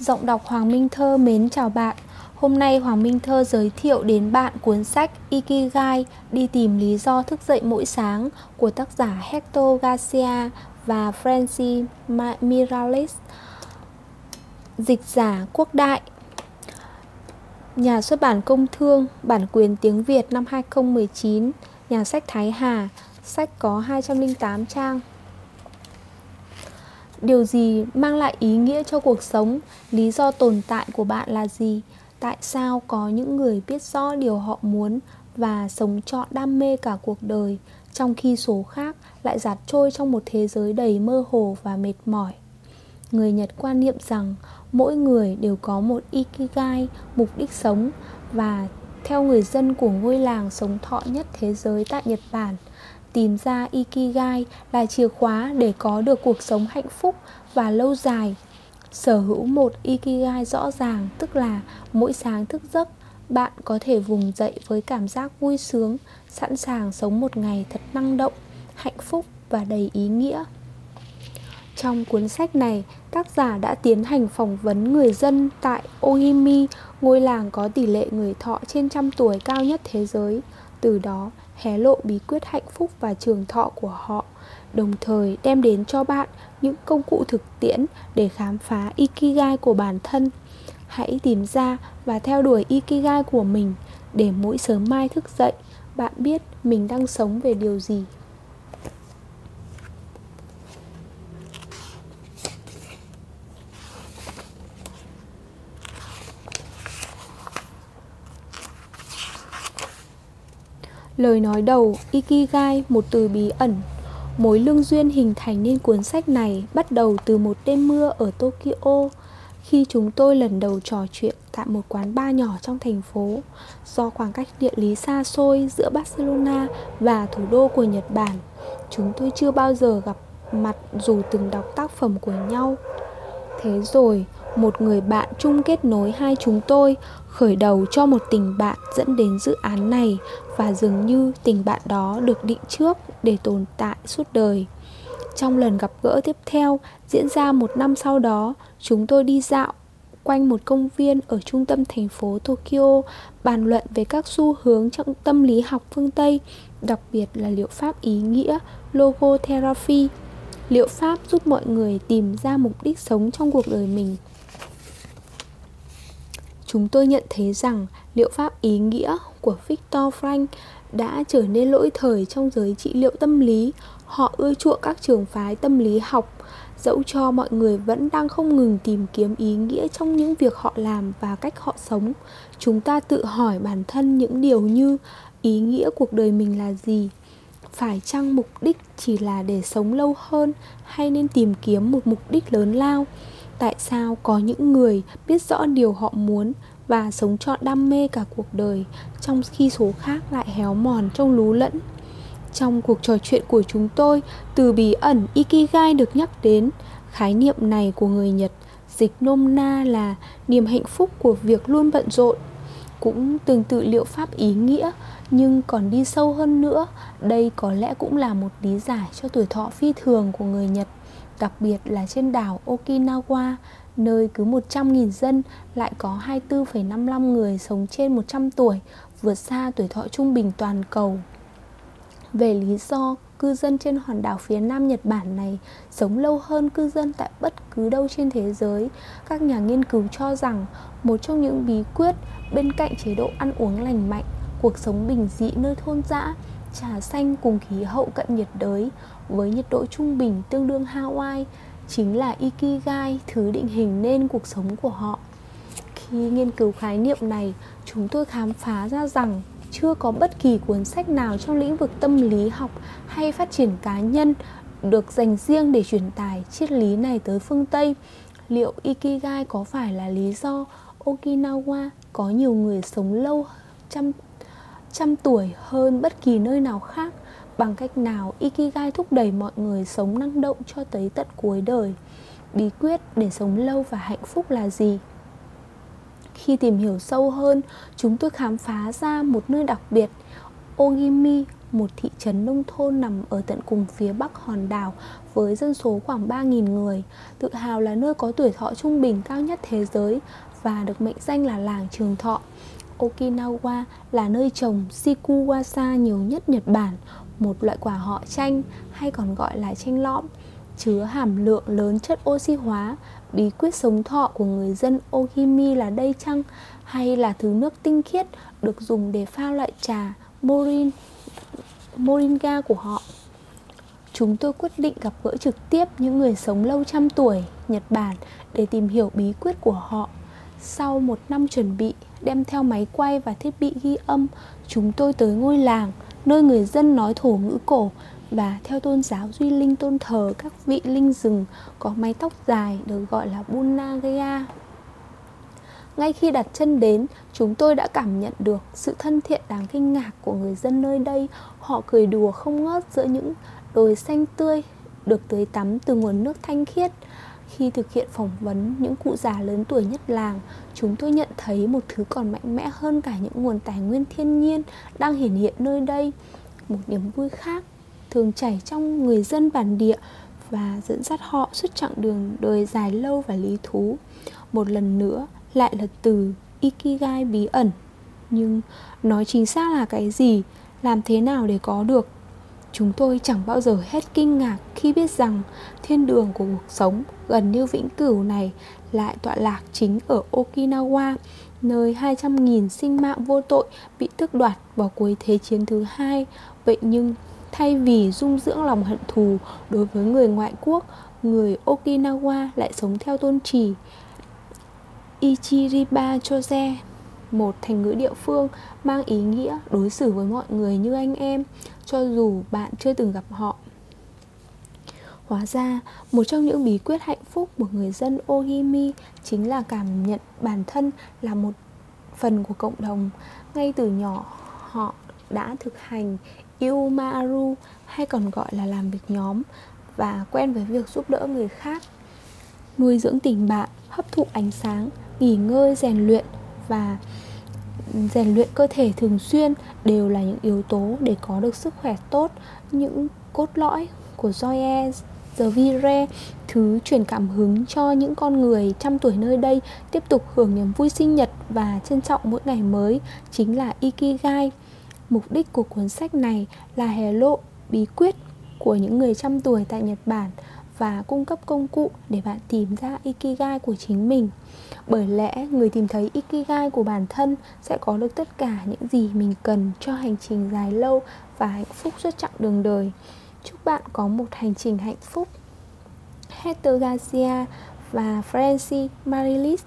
Giọng đọc Hoàng Minh Thơ mến chào bạn. Hôm nay Hoàng Minh Thơ giới thiệu đến bạn cuốn sách Ikigai Đi tìm lý do thức dậy mỗi sáng của tác giả Hector Garcia và Francis Miralles Dịch giả Quốc Đại. Nhà xuất bản Công Thương, bản quyền tiếng Việt năm 2019 Nhà sách Thái Hà, sách có 208 trang điều gì mang lại ý nghĩa cho cuộc sống? Lý do tồn tại của bạn là gì? Tại sao có những người biết rõ điều họ muốn và sống trọn đam mê cả cuộc đời, trong khi số khác lại giạt trôi trong một thế giới đầy mơ hồ và mệt mỏi? Người nhật quan niệm rằng mỗi người đều có một ikigai, mục đích sống, và theo người dân của ngôi làng sống thọ nhất thế giới tại nhật bản tìm ra ikigai là chìa khóa để có được cuộc sống hạnh phúc và lâu dài sở hữu một ikigai rõ ràng tức là mỗi sáng thức giấc bạn có thể vùng dậy với cảm giác vui sướng sẵn sàng sống một ngày thật năng động hạnh phúc và đầy ý nghĩa trong cuốn sách này, tác giả đã tiến hành phỏng vấn người dân tại Ohimi, ngôi làng có tỷ lệ người thọ trên trăm tuổi cao nhất thế giới. Từ đó, hé lộ bí quyết hạnh phúc và trường thọ của họ đồng thời đem đến cho bạn những công cụ thực tiễn để khám phá ikigai của bản thân. Hãy tìm ra và theo đuổi ikigai của mình để mỗi sớm mai thức dậy bạn biết mình đang sống về điều gì. Lời nói đầu Ikigai, một từ bí ẩn. Mối lương duyên hình thành nên cuốn sách này bắt đầu từ một đêm mưa ở Tokyo khi chúng tôi lần đầu trò chuyện tại một quán bar nhỏ trong thành phố. Do khoảng cách địa lý xa xôi giữa Barcelona và thủ đô của Nhật Bản chúng tôi chưa bao giờ gặp mặt dù từng đọc tác phẩm của nhau. Thế rồi một người bạn chung kết nối hai chúng tôi khởi đầu cho một tình bạn dẫn đến dự án này và dường như tình bạn đó được định trước để tồn tại suốt đời trong lần gặp gỡ tiếp theo diễn ra một năm sau đó chúng tôi đi dạo quanh một công viên ở trung tâm thành phố Tokyo bàn luận về các xu hướng trong tâm lý học phương Tây, đặc biệt là liệu pháp ý nghĩa logotherapy. Liệu pháp giúp mọi người tìm ra mục đích sống trong cuộc đời mình chúng tôi nhận thấy rằng liệu pháp ý nghĩa của Victor Frank đã trở nên lỗi thời trong giới trị liệu tâm lý. Họ ưa chuộng các trường phái tâm lý học, dẫu cho mọi người vẫn đang không ngừng tìm kiếm ý nghĩa trong những việc họ làm và cách họ sống. Chúng ta tự hỏi bản thân những điều như ý nghĩa cuộc đời mình là gì? Phải chăng mục đích chỉ là để sống lâu hơn hay nên tìm kiếm một mục đích lớn lao? Tại sao có những người biết rõ điều họ muốn và sống trọn đam mê cả cuộc đời, trong khi số khác lại héo mòn trong lú lẫn? Trong cuộc trò chuyện của chúng tôi, từ bí ẩn ikigai được nhắc đến, khái niệm này của người nhật, dịch nôm na là niềm hạnh phúc của việc luôn bận rộn. Cũng tương tự liệu pháp ý nghĩa, nhưng còn đi sâu hơn nữa, đây có lẽ cũng là một lý giải cho tuổi thọ phi thường của người nhật đặc biệt là trên đảo Okinawa, nơi cứ 100.000 dân lại có 24,55 người sống trên 100 tuổi, vượt xa tuổi thọ trung bình toàn cầu. Về lý do cư dân trên hòn đảo phía nam Nhật Bản này sống lâu hơn cư dân tại bất cứ đâu trên thế giới, các nhà nghiên cứu cho rằng một trong những bí quyết bên cạnh chế độ ăn uống lành mạnh, cuộc sống bình dị nơi thôn dã trà xanh cùng khí hậu cận nhiệt đới với nhiệt độ trung bình tương đương Hawaii chính là Ikigai, thứ định hình nên cuộc sống của họ. Khi nghiên cứu khái niệm này, chúng tôi khám phá ra rằng chưa có bất kỳ cuốn sách nào trong lĩnh vực tâm lý học hay phát triển cá nhân được dành riêng để truyền tải triết lý này tới phương Tây. Liệu Ikigai có phải là lý do Okinawa có nhiều người sống lâu trăm trăm tuổi hơn bất kỳ nơi nào khác bằng cách nào Ikigai thúc đẩy mọi người sống năng động cho tới tận cuối đời bí quyết để sống lâu và hạnh phúc là gì khi tìm hiểu sâu hơn chúng tôi khám phá ra một nơi đặc biệt Ogimi một thị trấn nông thôn nằm ở tận cùng phía bắc hòn đảo với dân số khoảng 3.000 người, tự hào là nơi có tuổi thọ trung bình cao nhất thế giới và được mệnh danh là làng trường thọ. Okinawa là nơi trồng shikuwasa nhiều nhất Nhật Bản, một loại quả họ chanh hay còn gọi là chanh lõm, chứa hàm lượng lớn chất oxy hóa. Bí quyết sống thọ của người dân Ohimi là đây chăng hay là thứ nước tinh khiết được dùng để pha loại trà morin moringa của họ. Chúng tôi quyết định gặp gỡ trực tiếp những người sống lâu trăm tuổi Nhật Bản để tìm hiểu bí quyết của họ. Sau một năm chuẩn bị, đem theo máy quay và thiết bị ghi âm, chúng tôi tới ngôi làng, nơi người dân nói thổ ngữ cổ và theo tôn giáo duy linh tôn thờ các vị linh rừng có mái tóc dài được gọi là Bunagaya. Ngay khi đặt chân đến, chúng tôi đã cảm nhận được sự thân thiện đáng kinh ngạc của người dân nơi đây. Họ cười đùa không ngớt giữa những đồi xanh tươi được tưới tắm từ nguồn nước thanh khiết. Khi thực hiện phỏng vấn những cụ già lớn tuổi nhất làng, chúng tôi nhận thấy một thứ còn mạnh mẽ hơn cả những nguồn tài nguyên thiên nhiên đang hiển hiện nơi đây. Một niềm vui khác thường chảy trong người dân bản địa và dẫn dắt họ suốt chặng đường đời dài lâu và lý thú. Một lần nữa lại là từ Ikigai bí ẩn. Nhưng nói chính xác là cái gì, làm thế nào để có được Chúng tôi chẳng bao giờ hết kinh ngạc khi biết rằng thiên đường của cuộc sống gần như vĩnh cửu này lại tọa lạc chính ở Okinawa, nơi 200.000 sinh mạng vô tội bị tước đoạt vào cuối Thế chiến thứ hai. Vậy nhưng, thay vì dung dưỡng lòng hận thù đối với người ngoại quốc, người Okinawa lại sống theo tôn trì Ichiriba Chose, một thành ngữ địa phương mang ý nghĩa đối xử với mọi người như anh em cho dù bạn chưa từng gặp họ Hóa ra, một trong những bí quyết hạnh phúc của người dân Ohimi chính là cảm nhận bản thân là một phần của cộng đồng. Ngay từ nhỏ, họ đã thực hành Iumaru hay còn gọi là làm việc nhóm và quen với việc giúp đỡ người khác. Nuôi dưỡng tình bạn, hấp thụ ánh sáng, nghỉ ngơi, rèn luyện và rèn luyện cơ thể thường xuyên đều là những yếu tố để có được sức khỏe tốt những cốt lõi của Joye The Vire thứ truyền cảm hứng cho những con người trăm tuổi nơi đây, tiếp tục hưởng niềm vui sinh nhật và trân trọng mỗi ngày mới chính là Ikigai. Mục đích của cuốn sách này là hé lộ bí quyết của những người trăm tuổi tại Nhật Bản và cung cấp công cụ để bạn tìm ra Ikigai của chính mình. Bởi lẽ, người tìm thấy Ikigai của bản thân sẽ có được tất cả những gì mình cần cho hành trình dài lâu và hạnh phúc suốt chặng đường đời. Chúc bạn có một hành trình hạnh phúc. Heather Garcia và Francie Marilis